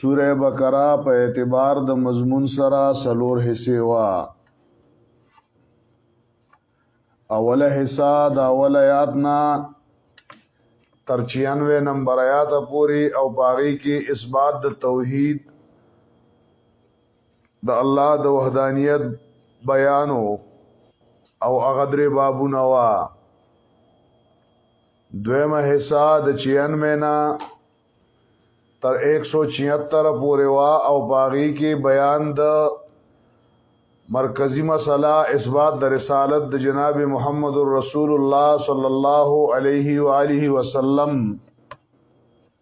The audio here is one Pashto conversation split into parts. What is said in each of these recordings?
سوره بقره په اعتبار د مضمون سره سلور حصے وا اوله حصہ د اول آیات نه تر 96 نمبر آیات پوری او باغی کې اثبات د توحید د الله د وحدانیت بیانو او هغه درې بابونه وا دویمه حصہ د 96 مینا تر 176 پورې وا او باغی کې بیان د مرکزی مسله اثبات د رسالت د جناب محمد رسول الله صلی الله علیه و آله وسلم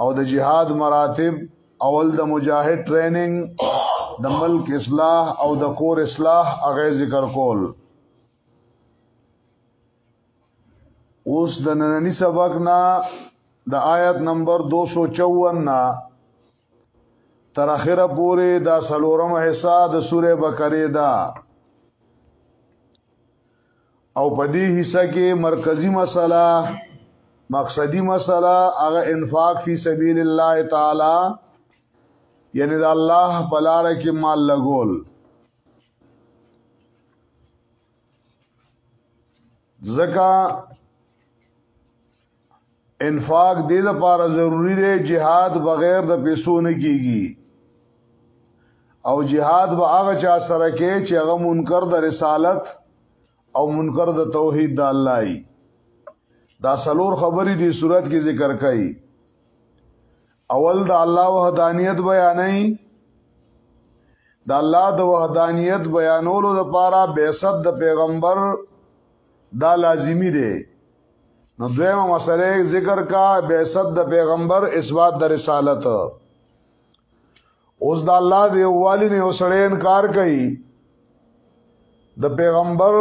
او د جهاد مراتب اول د مجاهد ټریننګ د ملک اصلاح او د کور اصلاح هغه ذکر کول اوس د نننی سبق نه د آیت نمبر 254 نه تر اخره پورې دا سلورم حصہ د سوره بقره ده او په دې حصہ کې مرکزی مسله مقصدی مسله هغه انفاق فی سبیل الله تعالی یعنی د الله په لار کې مال لګول زکه انفاق دې د پاره ضروری دی جهاد بغیر د پیسو نه کیږي او جهاد به هغه چا سره کې چې هغه منکر د رسالت او منکر د توحید د الله ای دا سلور خبرې دې صورت کې ذکر کړي اول د الله وحدانیت بیانې د الله د وحدانیت بیانولو لپاره بعثت د پیغمبر دا لازمی دی نو دویمه مسله ذکر کا بعثت د پیغمبر اثبات د رسالت اوس د الله دی والی نه وسړې انکار کوي د پیغمبر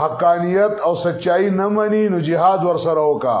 حقانیت او سچای نه مني نو jihad ور سره وکا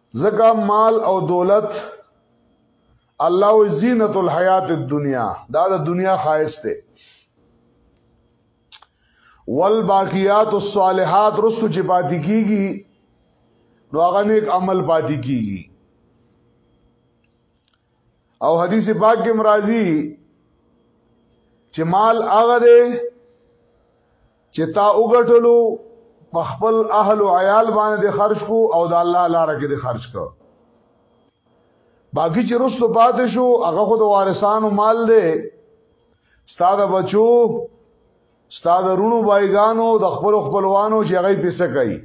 زکه مال او دولت الله و زینت الحیات الدنیا دا د دنیا خایس ده والباقیات الصالحات رستو چې پاتې کیږي نو هغه نیک عمل پاتې کیږي او حدیث پاک کې مرাজি چې مال هغه دی چې تا وګټلو په خپل اهل او عیال باندې خرج کو او د الله لپاره کې خرج کو باقی چې رسل پاتې شو هغه خود وارثانو مال دی استاد بچو استاد رونو بایګانو د خپل خپلوانو چې هغه پیسې کوي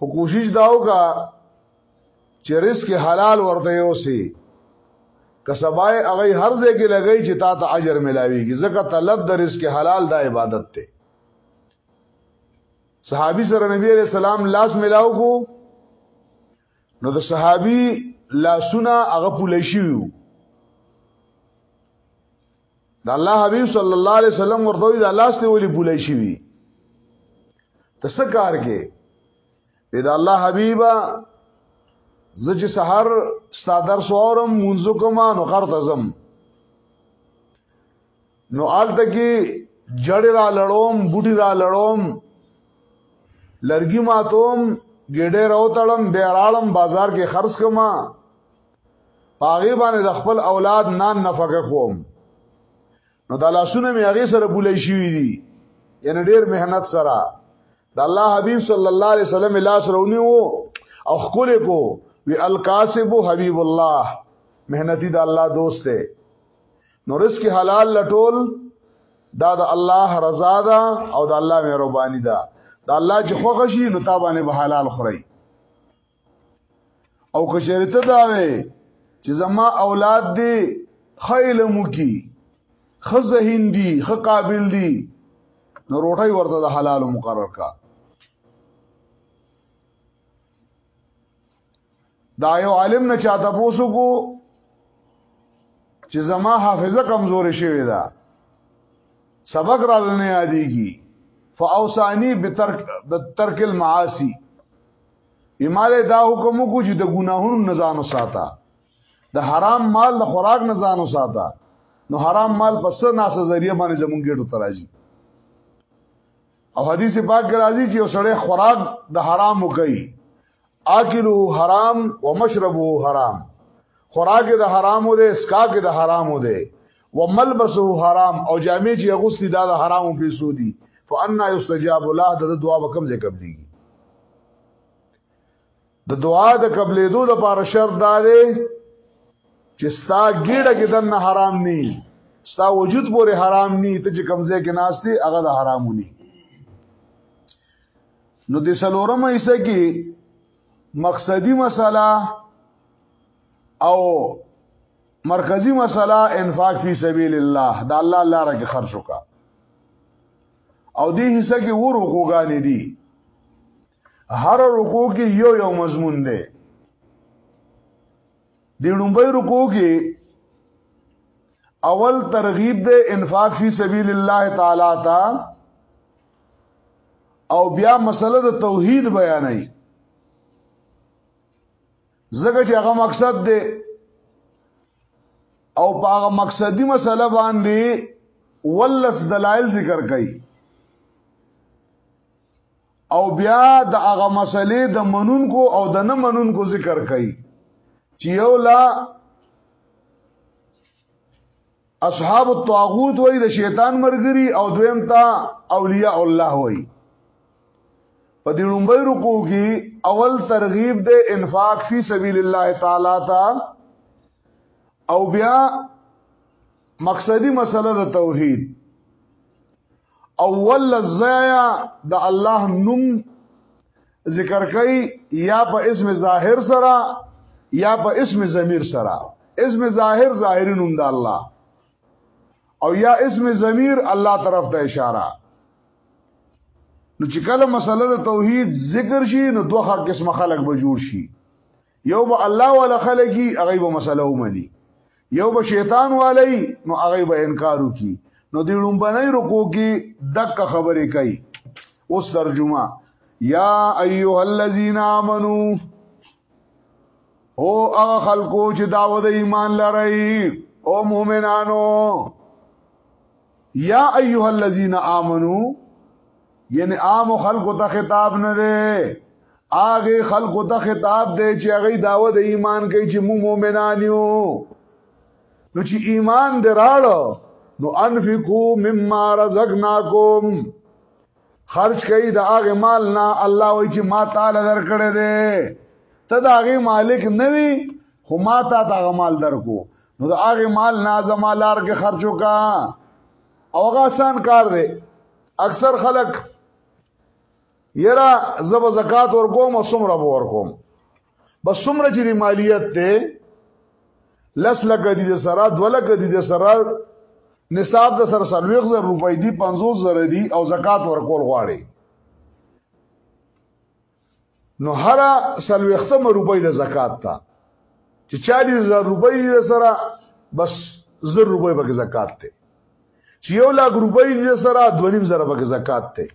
خو کوشش داو کا چې رزق حلال ورته یوسي کسبای هغه هر ځای کې لګی چې تا ته اجر ملاويږي ځکه طلب د رزق حلال د عبادت ته صحابي سره نبی عليه السلام لاس ملاو کو نو د صحابي لاسونه هغه پولی شي وو د الله حبيب صلی الله عليه وسلم ورته د لاس ته ولي پولی شي وي تسکار کې اې دا الله حبيبا زه چې سحر ستا درس اورم مونږ کوم نو غر تزم نو آلته کې جړې را لړوم بوټي را لړوم لرګي ماتوم ګډه راو تړم بیرالم بازار کې خرڅ کما پاغي باندې د خپل اولاد نان نفقه کوم نو دا لاسونه مې هغه سره بولای شوی دي یعنی ډیر مهنت سره د الله حبیب صلی الله علیه وسلم لاس رونی وو او خکل کو وی الکاسب حبیب الله مهنتی د الله دوست دی نو رزق حلال لټول دا د الله رضا ده او د الله مهرباني ده د الله چې خوښ شي نو تابانه به حلال خوري او که شرط دا وي چې زما اولاد دې خیل مو کی خزه هندي خ قابل دي نو روټي ورته د حلال مقرر کا دا یو عالم نه چاته پوسو کو چې زما حافظه کمزورې شوې ده سبق را لنه یادېږي فاوسانی بترک بترک المعاصی اماله دا حکم کو چې د ګناهونو نزان وساته د حرام مال د خوراک نزان وساته نو حرام مال پس ناسه ذریعہ باندې زمونږ ګټو تراځي او حدیث پاک راځي چې وسړی خوراک د حرام کوي اکلو حرام ومشربو حرام خوراک د حرامو ده اسکاک د حرامو ده وملبسه حرام او جامې چې غوستي دا د حرامو پیسو دي فانا یستجاب له د دعا وکم ځای قبلي د دعا د قبلې دوه د پاره شرط دا دی چې ستا ګډه کې دنه حرام نه ستا وجود پورې حرام نه ته چې کمزې کې ناشته هغه د حرامونی نو د سلورم ایسه کې مقصدی مسله او مرکزی مسله انفاق فی سبیل الله دا الله لپاره کې خرج وکا او دې حصہ کې و رکوګانې دي هر رکو کې یو یو مضمون دی دی لومبۍ رکو کې اول ترغیب دی انفاق فی سبیل الله تعالی تا او بیا مسله د توحید بیانای زګه چې هغه مقصد دی او په هغه مقصدی مسله باندې ولس دلایل ذکر کړي او بیا د هغه مسلې د منونکو او د نه منونکو ذکر کړي چې یو لا اصحاب الطاغوت وای د شیطان مرګري او دویم تا اولیاء الله وای په دې لومبۍ رکو کې اول ترغیب د انفاق فی سبیل الله تعالی تا او بیا مقصدی مسله د توحید اول زایا د الله نوم ذکر کوي یا په اسم ظاهر سره یا په اسم ضمیر سره اسم ظاهر ظاهری نوم د الله او یا اسم ضمیر الله طرف ته اشاره نو چې کله مسله د توحید ذکر شي نو دوه قسم خلق به جوړ شي یو به الله ولا خلقي هغه به مسله ومني یو به شیطان والی نو هغه به انکار وکي نو دی لومبنۍ رکو کې دک خبرې کوي اوس ترجمه یا ایها الذین آمنو او هغه خلکو چې داوود ایمان لري او مؤمنانو یا ایها الذین آمنو یعنی عام خلکو ته خطاب نه دی هغه خلکو ته خطاب دی چې هغه داوه د ایمان کوي چې موږ مؤمنان یو نو چې ایمان دراړو نو انفقو مما رزقناکم خرج کړئ د هغه مال نه الله وایي چې ما تعالی درکړې ده ته د هغه مالک نه وي خو ما ته دا مال درکو نو د هغه مال نه زما لار کې خرچو کا او هغه آسان کار دی اکثر خلک یرا زب زکات ورکوم او سمره ورکوم بس سمره چې دی مالیت ته لس لګه دي سره دو لګه دي سره نصاب د سره سلويغ زر روپۍ دي 50 زر دي او زکات ورکول غواړي نو هر سلوختمه روپۍ د زکات ته چې 40000 روپۍ سره بس زر روپۍ به زکات ته چې یو لک روپۍ سره 2.5 زره به زکات ته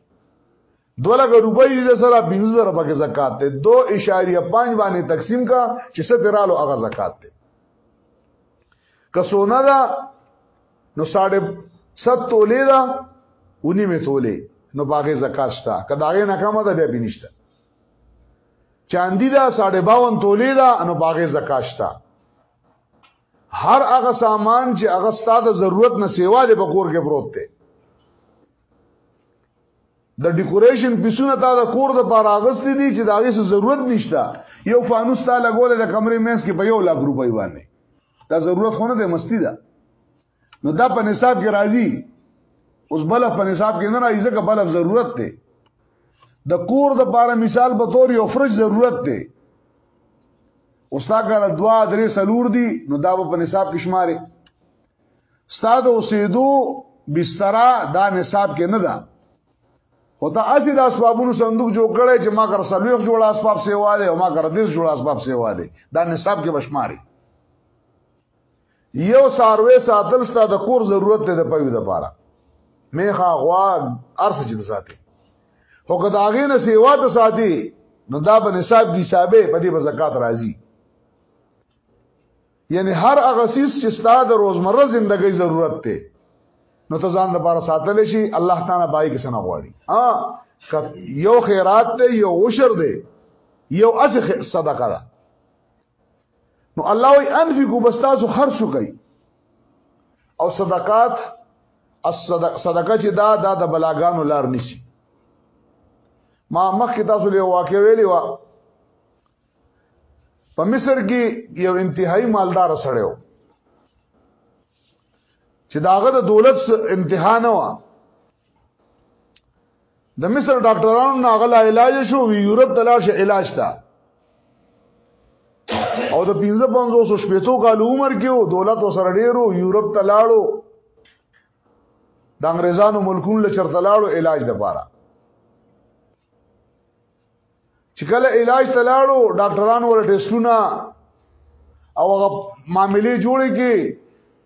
2 لک روپۍ سره 15 زره به زکات ته 2.5 باندې تقسیم کا چې سترالو هغه زکات ته کسونه دا نو ساړه ست تولې دا ونی می تولې نو باغې زکات شته کداغه نه کمه ده بیا بنشته چاندی دا ساړه 52 تولې دا نو باغې زکات شته هر هغه سامان چې هغه ستاسو ضرورت نه سیوا دی په کور کې پروت دی د ډیکوریشن پیسونه تا د کور د پاره اغستې دي چې دا هیڅ ضرورت نشته یو فانوس تا لګول د کمرې مینس کې په یو لک روپۍ باندې دا ضرورت خونه ده مستی ده نو دا په نصاب کې راځي اوس بل په نصاب کې نه راځي ځکه بل ضرورت ده د کور د پاره مثال به تور یو فرج ضرورت ده اوس تا کار دوا درې سلور دي نو دا په نصاب کې شمارې ستاد اوسېدو بستر دا نصاب کې نه ده خو ته اسی د اسبابونو صندوق جوړ کړی چې ما کر سلوخ جوړ اسباب سیوا دی او ما کر دیس جوړ اسباب سیوا دی دا نصاب کې بشماري یو ساروي ساتل ستاد کور ضرورت دی د پوی د پاره میخه غوا ارس چې ساتي خو که دا غي نه سیوا ته ساتي نو دا په نصاب کې حسابې په دې په زکات راځي یعنی هر هغه سیس چې ستاسو د روزمره ژوندۍ ضرورت ته نو ته ځان د بار ساتل شي الله تعالی پای کې سنا غواړي ها یو خیرات دی یو عشر دی یو اس صدقه ده نو الله وی انفقوا بس تاسو خرج کوي او صدقات صدقه چې دا دا د بلاګانو لار نشي ما مخکې تاسو له واقع ویلی و په مصر کې یو انتهایی مالدار سړی و چې داغه د دولت امتحان و د مصر ډاکټرانو ناغلا علاج شو وی یورپ ته لاړ شي علاج تا او د 5500 شپېتو کال عمر کې و دولت وسره ډیرو یورپ ته لاړو د انګريزانو ملکونو له چرته لاړو علاج د پاره چې کله علاج تلاړو ډاکټرانو ول ټیسټونه او هغه معاملې جوړې کی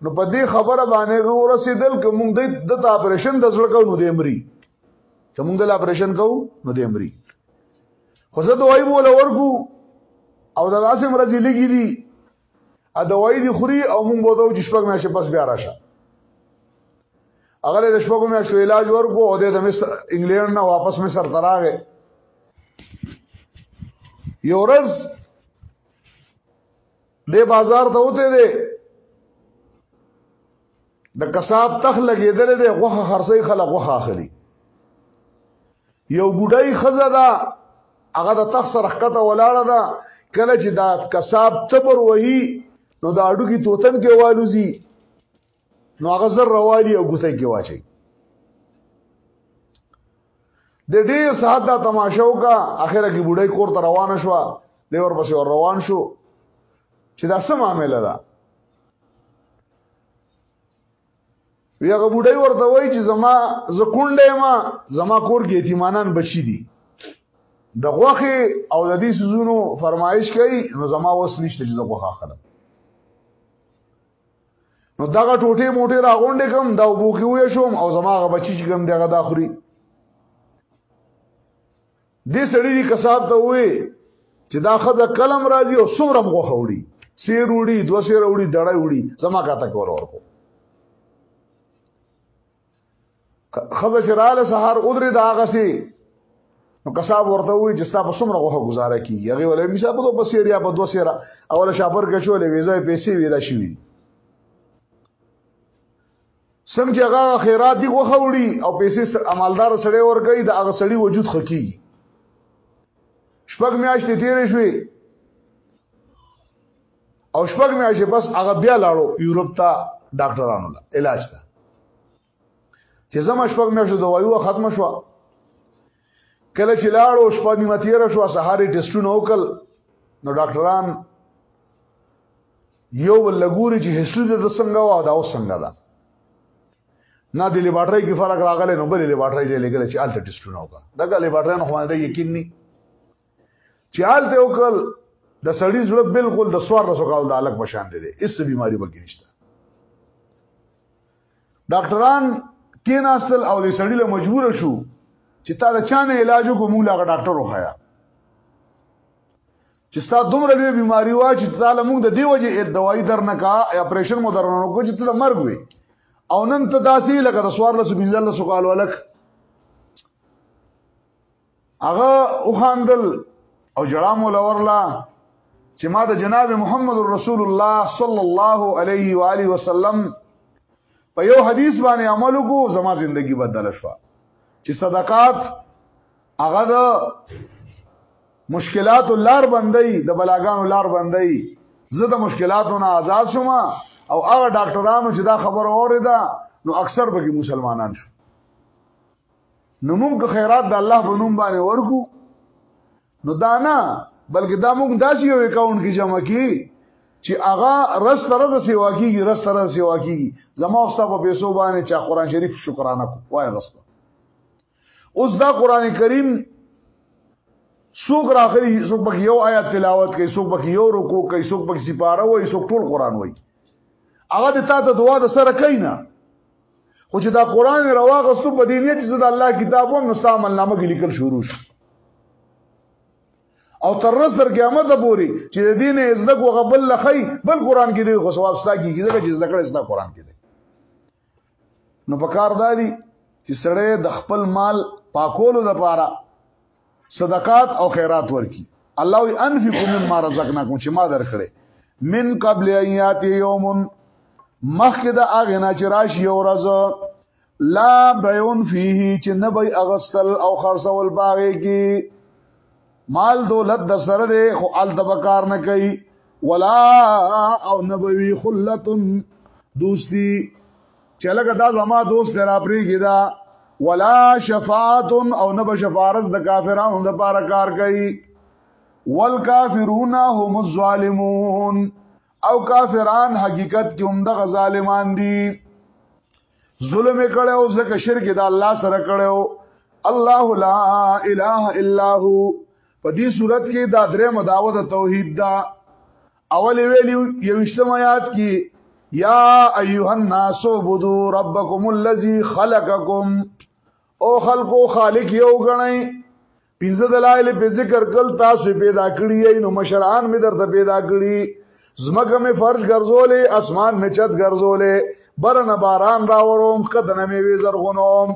نو په دې خبره باندې ورسېدل کوم د د اپریشن د زړه کو نو د امري کوم د اپریشن کو نو د امري خو زه دوی بوله ورکو او د لاسه مرزي لګي دي ا دوايي دي خوري او مونږ به دوه شپږ میاشتې پس بیا راشه هغه د شپږ میاشتو علاج ورکو او د مصر انګلند نه واپس مصر تراغه یو ورځ د بازار ته وته دي د کساب تخ لګیدل دی غوخه خرسي خلک غوخه اخلي یو ګډای خزه دا هغه د تخ سره خکته ولاړه ده کله چې دا کساب تبر وهي نو دا اډو کې توتن کې والوزي نو هغه زر روالي او ګوته کې واچي د ډېر ساعت دا تماشا وکا اخره کې بډای کور ته روان شو دی ور پسې روان شو چې دا څه معاملې ده وی هغه بډای ورته وای چې زما زکونډه ما زما کور کې یتیمانان بچی دي د غوخه او د دې سيزونو فرمایش کوي نو زما وس نشته چې زه غوخه خلم نو دغه ټوټه موټه راغونډې کوم دا وبو کې وې شوم او زما غ بچی چې کوم دغه داخري دې سړی دې کساب ته وې چې دا خزه قلم راځي او څومره مغه وړي سیر وړي دو سیر وړي دړای وړي سما کاته کور ورکو خزه چې رااله سهار اودري دا غسي نو کساب ورته وی چې تاسو څومره غوخه گزاره کی هغه ولې میسا په دوه سیر یا په دوه سیر اوله شاپر کې چولې ویزه پیسې ویلا شي څنګه چې هغه خیرات دی وخوړي او پیسې عملدار سړی ورګي د هغه سړی وجود خکی شپږ میاشتې تیرې شوې او شپږ میاشتې بس هغه بیا لاړو یورپ ته ډاکټرانو له علاج ته چې زما شپږ میاشتې دوايو ختم شو کله چې لاړو شپه نیمه تیر شو سهارې ټیسټونه وکړ نو ډاکټران یو لګوري چې هیڅ د څنګه وا دا اوس څنګه ده نه د لیبارټری کې فرق راغلی نو بل لیبارټری دی لګل چې الټ ټیسټونه وکړه دغه لیبارټری نو خو باندې یقین نه چې حالت یو کل د سړی زړه بالکل د سوار رسو کال د الګ بشان دي اس بیماری بګی نشته ډاکټران کیناستل او د سړی له مجبور شو چې تا د چانه علاج کو موږ لا ډاکټر وخایا چې ستا دومره لوی بیماری وا چې تا له موږ د دی وجه دوايي درنکا اپریشن مو درنو کو چې ته مرګ وي او نن ته داسې لکه د سوار له سبیل الله سو کال ولک هغه او خاندل او جړا مولا ورلا چې ما د جناب محمد رسول الله صلی الله علیه و آله وسلم په یو حدیث باندې عمل وکړو زما ژوندۍ بدل شو چې صدقات هغه د مشکلات لار بندي د بلاګانو لار بندي زه د مشکلاتو نه آزاد شوم او هغه ډاکټرانو چې دا خبر اوریدا نو اکثر به مسلمانان شو نو موږ خیرات د الله په نوم باندې ورکو نو دا نه بلکې دا موږ داسې یو اکاونټ کې جمع کی چې هغه رس تر د سیوا کیږي رس تر د سیوا کیږي زما اوستا په پیسو باندې چې قران شریف شکرانه کو وای غسته اوس دا قران کریم څوک راغلی څوک پکې یو آیات تلاوت کوي څوک پکې یو رکوع کوي څوک پکې سپاره وایي څوک ټول قران وایي هغه د تا ته دعا د سره کوي نه خو چې دا قران راوغستو په دې نه چې د الله کتاب و نو ستا عمل نامه کې لیکل شروع شي او تر رس در قیامت پوري چې د دین عزت کو غبل لخی بل قران کې دی خو ثواب ستا کې کیږي چې عزت کړه ستا قران کې دی نو په کار دادی چې سړی د خپل مال پاکولو لپاره صدقات او خیرات ورکی الله وی انفقوا مما رزقناکم چې ما درکړې من قبل ایات یوم مخکې د اغه نه چې راشي یو ورځ لا بیون فيه چې نه به اغستل او خرڅول باغې کې مال دولت د سره دی خو ال تبکار نه کوي ولا او نبوي خلتن دوستی چې لکه دا زما دوست نه راپریږي دا ولا شفاعت او نه بشفارس د کافرانو د پاره کار کوي والکافرون هم الظالمون او کافران حقیقت کې هم د ظالمان دي ظلم کړي او ځکه شرک د الله سره کړي الله لا اله الا هو په دې صورت کې دا درې مداوه د توحید دا اول ویلی یوشتم آیات کی یا ایها الناس عبدوا ربکم الذی خلقکم او خلقو خالق یو غنئ پنځه دلایل په ذکر کل تاسو پیدا کړی یې نو مشران می درته پیدا کړی زمګه می فرش ګرځولې اسمان می چت ګرځولې برن باران راوروم کدن می وی زرغونوم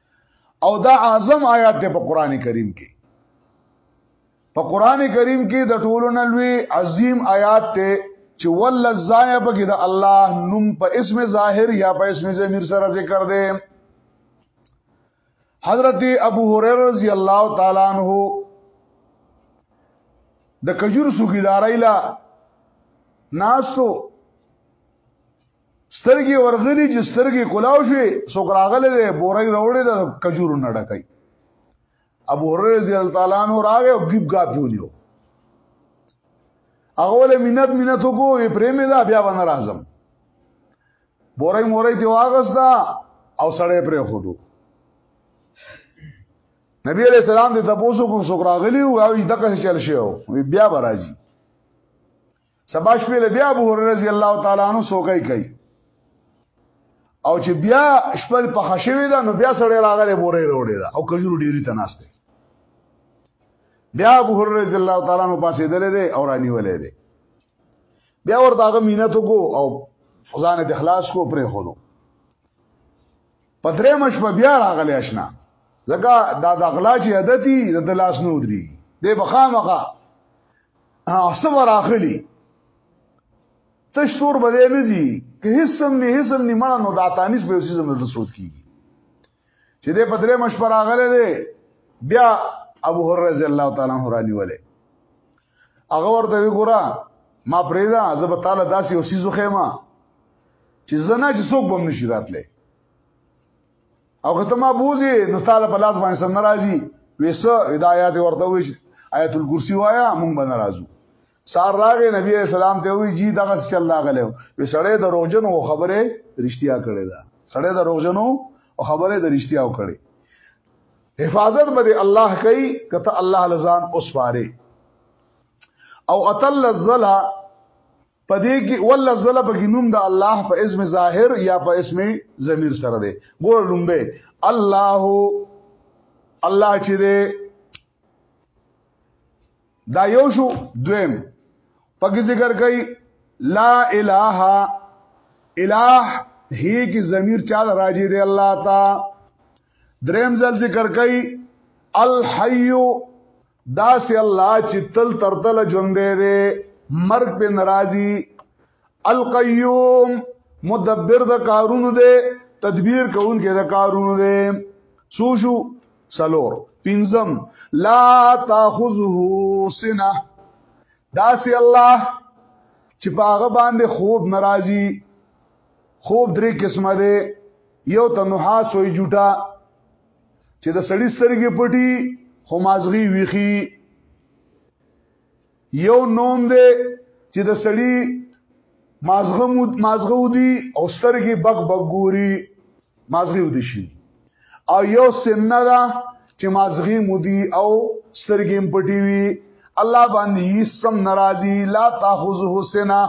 او دا اعظم آیات دی په قران کریم کې په قران کریم کې د ټولو نلوي عظیم آیات ته چې ول زای په کې د الله نوم په اسم ظاهر یا په اسم ضمیر سره ذکر دی حضرت ابو هريره رضی الله تعالی عنہ د کجور سوګیدارای لا ناسو سترګي ورغلي چې سترګي کولاو شي سو راغله له بورای راوړې د کجورو نډکای ابو هرره رضی الله تعالی عنہ راغی او ګیب غا پیونیو هغه له مینت مینت کو وی پرېمې دا بیا باندې راځم بورای مورای دی واغستا او سړې پرې خودو نبی علیہ السلام دې تاسو کوم سو راغلی او دغه څه چل شو بیا برازي سبا شپې له بیا ابو هرره رضی الله تعالی عنہ سوکای کوي او چې بیا شپل په خشوي ده نو بیا سړی راغلی بورې وروړي ده او کجورو ډیری تناسته بیا ابو هرره رضی الله تعالی عنہ پاسې دلې ده او رانی ولې ده بیا ورته هغه مينت کو او خدانه د اخلاص کو پرې خودو پدرې مش په بیا راغلی آشنا زګه دا د اغلا چې عادتي د لاس نو دري دې بخامخه احسن راخلی تشتور بده نه زی که حسم نه حسم نه مړه نو د تانیس به اوسې زموږ د سود کیږي چې دې پدری مشپر اغله دی بیا ابو هرره رضی الله تعالی عنہ رانی وله هغه ورته وګورا ما پریدا زب تعالی داسې اوسې زو خېما چې زنه چې څوک بم نشی راتله او کته ما بوزي نو تعالی په لاس باندې سم ناراضي وېسه هدايت ورته وې آیت الکرسی وایا مونږ به ناراضو سار راغې نبی رسول الله ته وی جی دغه چې الله غلې وې سړې د روغجن او خبره رښتیا کړې ده سړې د روغجن او خبره د رښتیا او کړې حفاظت به الله کوي کته الله لزان اوس پاره او اتل الزلا پدې کې ول زله په نوم د الله په اسم ظاهر یا په اسم ضمیر سره دی ګور لومبه الله الله چې دی دا یو شو دویم پکې ذکر کوي لا اله اله هی کی ضمیر چا راځي دی الله تا دریم ځل ذکر کوي الحی دا سي الله چې تل تر تل ژوند دی مرګ په ناراضي القيوم مدبر د کارونو دی تدبیر کون کې د کارونو دی سو شو سلور پنزم لا تاخذه سنه دا سي الله چې پاغه باندې خوب ناراضي خوب درې قسمه دی یو ته نحاس وي جوټه چې د سړی سترګې پټي خو مازغي ویخي یو نوم دی چې د سړی مازغه مازغه ودی او سترګې بغ بغوري مازغي ودی شي او یو سنه ده چې مازغي مودي او سترګې پټي وي الله باندې سم ناراضي لا تاخذه سنا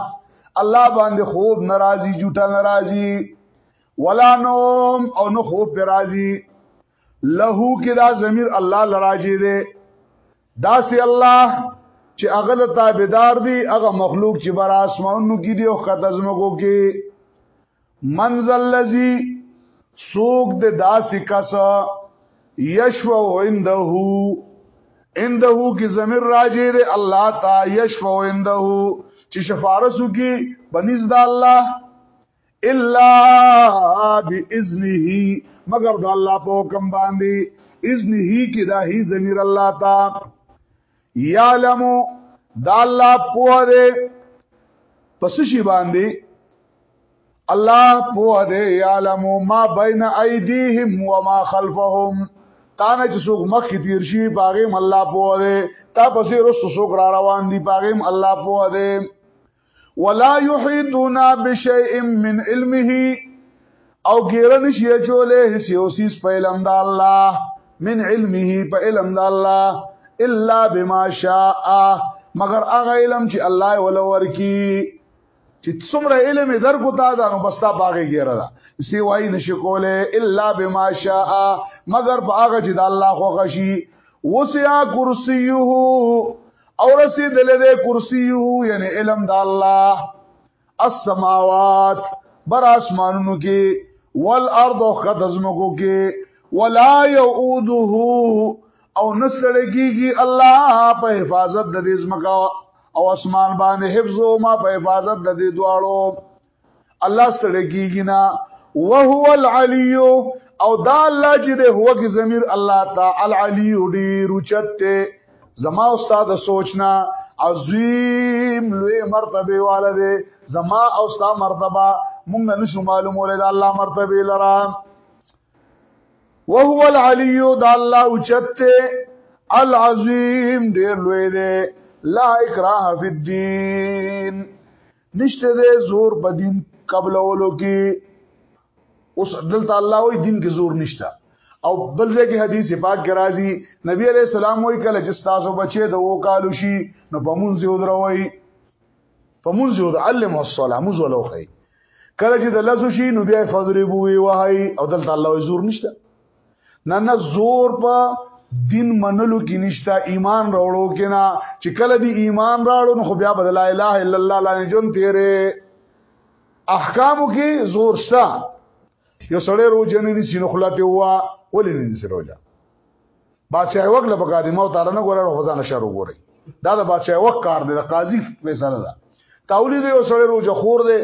الله باندې خوب ناراضي جوټه ناراضي ولا نوم او نو خوب پر راضی له کې دا ضمیر الله لراجی دی دا سی الله چې هغه د تابعدار دی هغه مخلوق چې بر اسمانونو کې دی او خط ازمګو کې منزل لذي سوق د داسې کس یشفو عنده عنده کی زمیر راجی دی الله تا یشفو عنده چې شفارسو کی بنز د الله الا باذنه مگر د الله په حکم باندې اذنه کې دا هی ضمیر الله تا یعلم دا الله پوه دې پس شي باندې الله پوه دې یعلم ما بین ایدیهم و ما خلفهم تانه چې څوک مخ کې تیر شي باغیم الله پوه دې تا پسې رسو څوک را روان دي باغیم الله پوه دې ولا يحيطون بشيء من علمه او غیر نشي چولې هیڅ یو سیس په علم د الله من علمه په علم د الله الا بما شاء مگر هغه علم چې الله ولا ورکی چې څومره علم درکو تا دا نو بستا باغې ګیره دا سی وای نشي کوله الا بما شاء مگر باغ چې د الله خو غشي وسع کرسیه او رسیدل دې کرسی یعنی علم د الله السماوات بر اسمانونو کې والارض خدزمکو کې ولا يعوده او نسړګيږي الله په حفاظت د دې زمکا او اسمان باندې حفظ او ما په حفاظت د دې دواړو الله ستړي کیږي نه وهو العلی او دا الله چې د هو کې ضمیر الله تعالی علی ډیر اوچته زما استاد سوچنا عظیم لوی مرتبه والده زما او استاد مرتبه مونږ نشو معلومول دا الله مرتبه لرا وهو العلی دا الله اوچته العظیم ډیر لوی دی لا اکراه فی الدین نشته دې زور په دین قبلولو کې اوس دلته الله وی دین کې زور نشته او بل ځای کې حدیث پاک کې راځي نبی عليه السلام وی کله چې تاسو بچي د وکالو شي نو په مونږ یو دروي په مونږ یو علم الصلاه مونږ ولوخی کله چې د لاسو شي نو بیا فضربو وی وهي او دلته الله زور نشته نه نه زور په دین منلو کې نشته ایمان راوړو کې نه چې کله دی ایمان راوړو نو خو بیا بدل لا اله الا الله لا جون تیرې احکامو کې زور شته یو سړی روزه نه نیسی نو خلاته هوا ولې نه نیسی روزه بادشاہ وګله بګادي مو تارنه ګورړو خزانه شروع ګوري دا د بادشاہ وک کار دی د قاضي فیصله ده کاولی دی وسړی روزه خور دی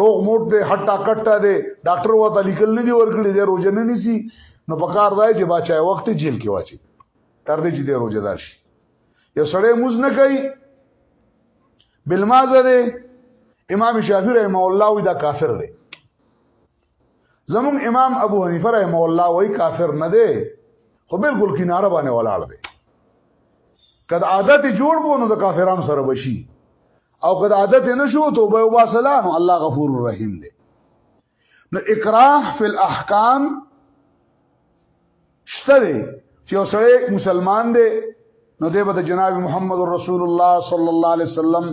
روغ موټ دی هټا کټا دی ډاکټر وته لیکل نه دی ورکړي دی روزه نه نیسی نو په کار دی چې بادشاہ وخت جیل کې واچي تر دې چې دی روزه دار شي یو سړی موز نه کوي بلمازه دی امام شافعی رحمه الله وی دا کافر دی زمون امام ابو حنیفه رحم الله وای کافر نه دی خو بالکل کیناره باندې ولاړ دی کله عادت جوړ کو نو د کافرانو سره بشي او کله عادت نه شو توبه او باسلام الله غفور رحیم دی نو اکراه فی الاحکام شته دی چې اوسړی مسلمان دی نو دی به د جناب محمد رسول الله صلی الله علیه وسلم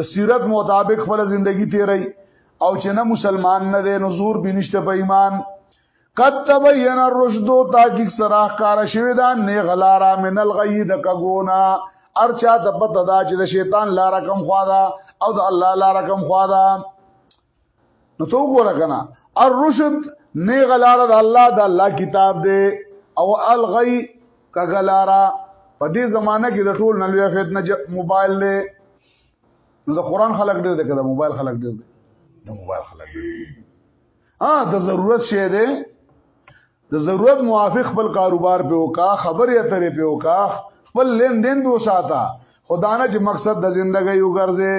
د سیرت مطابق خپل ژوندۍ تیری او چې نه مسلمان نه دی نو زور به نشته په ایمان قد تبین الرشد تاکیک سراخ کار شوی دا نه غلارا من الغی د کګونا ارچا د پته دا چې د شیطان لار کم خوا دا او د الله لار کم خوا دا نو تو ګوره کنه الرشد نه غلاره د الله د الله کتاب دی او الغی کغلاره په دې زمانہ کې د ټول نلوې فتنه موبایل دی نو د قران خلق ډیر دی کله موبایل خلق ډیر دی د موبایل خلق ها د ضرورت شه دی د ضرورت موافق خپل کاروبار په وکا خبرې اترې په وکا خپل لین دین به وساته خدانه چې مقصد د ژوندۍ وګرځي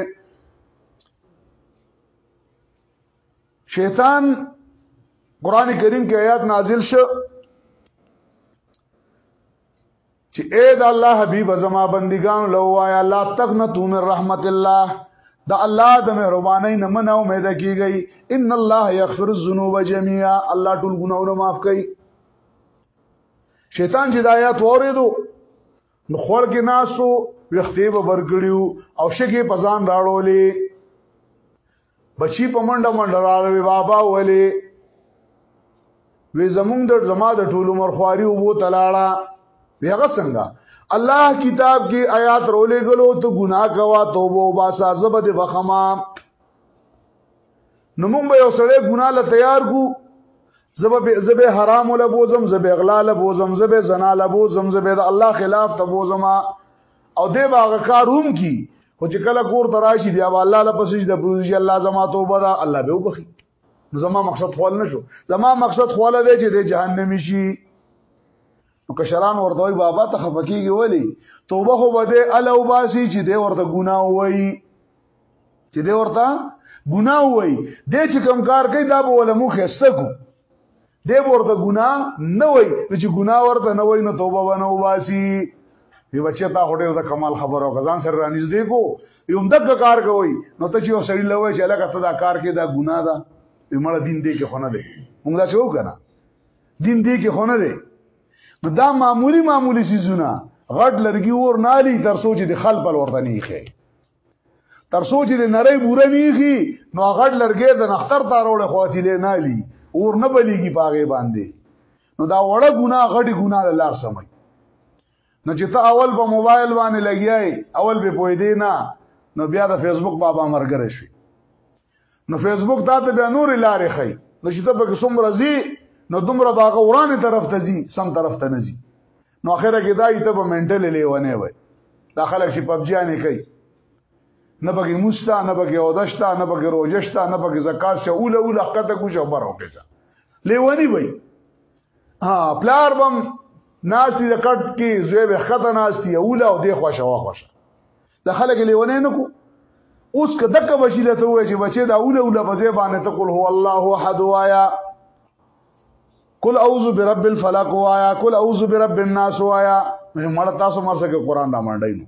شیطان قران کریم کې آیات نازل شو چې اے د الله حبیب زما بندگان لو وایا لا تغنتو من رحمت الله دا الله د مهرباني نه من امید کیږي ان الله یغفر الذنوب جميعا الله ټول ګناونه معاف کوي شیطان چې د آیات اوریدو نو خور کې ناسو وختې به برګړیو او شګې پزان راړولې بچی په منډه منډه راغلی بابا ولې وې زمونږ د زما د ټولو مرخواري وو تلاړه ویغه څنګه الله کتاب کې آیات رولې غلو ته ګناه کوا توبه وباسه زبد بخما نو مونږ به یو سړی ګناه له تیار کو زبه زبه حرام له بوزم زبه اغلا له بوزم زبه زنا له بوزم زبه د الله خلاف ته بوزم او دې باغ کاروم کی خو چې کله کور تراشی بیا الله له پسې د بروزي الله زما توبه ده الله به وبخي زما مقصد خپل نشو زما مقصد خپل دی چې د جهنم شي کشران ورته وي بابا ته خفقيږي ولی توبه خو بده الا وباسي چې دی ورته ګناه وای چې دی ورته ګناه وای د چې کم کار کوي دا به ولمو خسته کو دی ورته ګناه نه وای چې ګناه ورته نه وای نو توبه ونه وباسي وی بچی تا هډه د کمال خبرو غزان سره رانیږدې کو یوم دغه کار کوي نو ته چې وسړی لوي چې لکه ته دا کار کې دا ګناه ده یمړه دین دې کې خونه ده موږ دا څه وکړه دین دی کې خونه دی نو دا معمولی معمولی سيزونه غټ لرګي ور نالي تر سوچ دي خلپ ورته نه خي تر سوچ دي نری بوره نه خي نو غټ لرګي د نختر تارول خواتي له نالي ور نه بليږي پاغه باندې نو دا وړه ګنا غټي ګنا لار سمي نو چې ته اول په موبایل باندې لګیای اول به پوی دی نه نو بیا د فیسبوک بابا مرګره شي نو فیسبوک دا ته بیا نور لارې خي نو چې ته په کوم راځي نو دومره باغه ورانه طرف ته ځي سم طرف ته نه ځي نو اخره کې دا ایته په منټل لیونه وي دا خلک چې پبجی نه کوي نه بګي مستا نه بګي اودشتا نه بګي روجشتا نه بګي زکات شه اوله اوله حقته کو جبر وکړه لیونی وي ها پلار بم ناشتي د کټ کې زوی به خطه ناشتي اوله او دی خوښه واخښه د خلک لیونه نه کو اوس که دغه وسیله ته وای چې بچي دا اوله اوله په ځای باندې ته قل هو الله احد وایا قل اعوذ برب الفلق وایا قل اعوذ برب الناس وایا مړ تاسو مرسته کې قران را منډای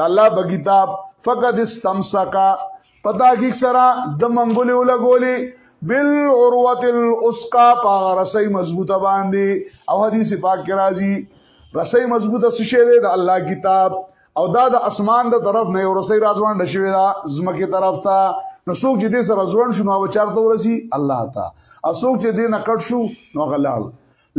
د الله په کتاب فقط استمسکا پتا کی سره د منګولې ولګولې بالعروه الاسقا په رسي مضبوطه باندې او حدیث پاک کې راځي رسي مضبوطه څه شه ده د الله کتاب او دا د اسمان د طرف نه یو رسي راځوان نشوي دا زمکه طرف ته نو څوک چې دې سره ځوان شنو او چارته ورسي الله تا او څوک چې دې نه کټ شو نو غلال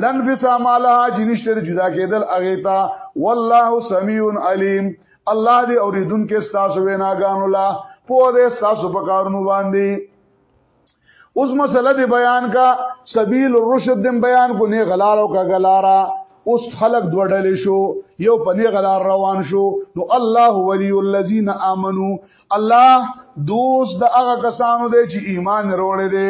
لن فی سامالها چې نشته جدا کېدل هغه تا والله سمیع علیم الله دې اوریدونکو تاسو ویناګانو لا په دې تاسو په کارونو باندې اوس مسله دی بیان کا سبیل الرشد دم بیان کو نه غلار او کا غلارا اوس خلق دوړل شو یو پنی غلار روان شو نو الله ولی الذین آمنو الله دوست د هغه کسانو دی چې ایمان وروړي دي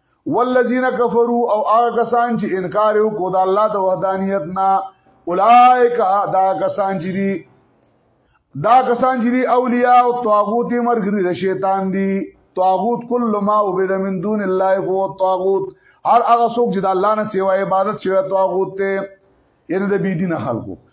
والذین کفروا او هغه کسان چې انکار وکړو د الله د وحدانیت نه اولائک دا کسان چې دي دا کسان چې دي اولیاء او طاغوت مرګري د شیطان دي طاغوت کله ما وبد من دون الله فهو طاغوت هر هغه څوک چې د الله نه سیوا عبادت شوی طاغوت ته یعنی د بی دین خلکو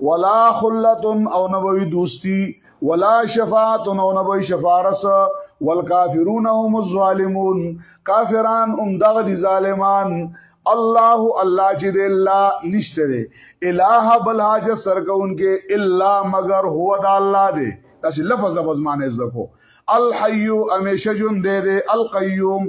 ولا خلت او نبوي دوستي ولا شفاعت او نبوي شفارس والکافرون هم الظالمون کافران هم دغه دي ظالمان الله الله چې دی الله نشته دی الہ بل حاجت سرکون کې الا مگر هو د الله دی تاسو لفظ د بزمانه زده کو الحي همیشه جون دی دی القيوم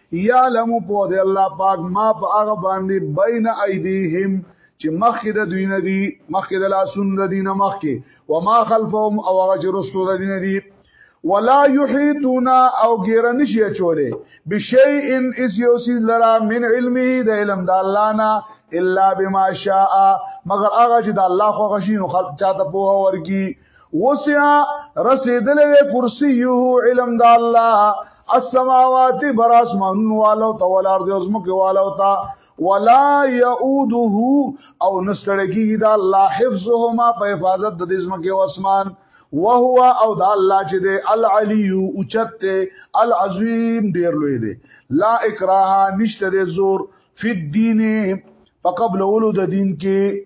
یعلم په دې الله پاک ما په هغه باندې بین ایدیهم چې مخکې د دوی نه دي مخکې د لاسون د دین مخکې و ما خلفهم او هغه چې رستو د دین دي ولا یحیتون او غیر نشي چولې بشیء ان اس یوسیز لرا من علمه د علم د الله نه الا بما شاء مگر هغه چې د الله خو غشي نو خلق چاته په ورګي وسیا رسیدل وی کرسی یو علم د الله السماوات بر اسمان والو تو ولار دی اسمو کې والو تا ولا یعوده او نستړکی دا الله حفظهما په حفاظت د دې اسمو کې اسمان وهو او د الله چې دی العلی اوچت العظیم ډیر لوی دی لا اکراه نشته دی زور فی الدین په قبل اولو د دین کې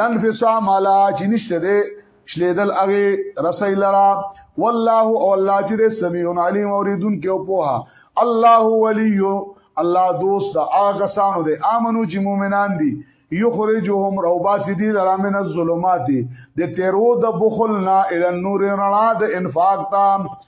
لن فسام علا چې نشته دی شلیدل هغه رسول لرا والله او الله چې سميع عليم اوریدون کې او پوها الله ولي الله دوست دا هغه سانو دی امنو چې مؤمنان دي یخرجهم روباسی دی لرا من الظلمات د تیرو د بخل نا ال نور رڼا د انفاق تام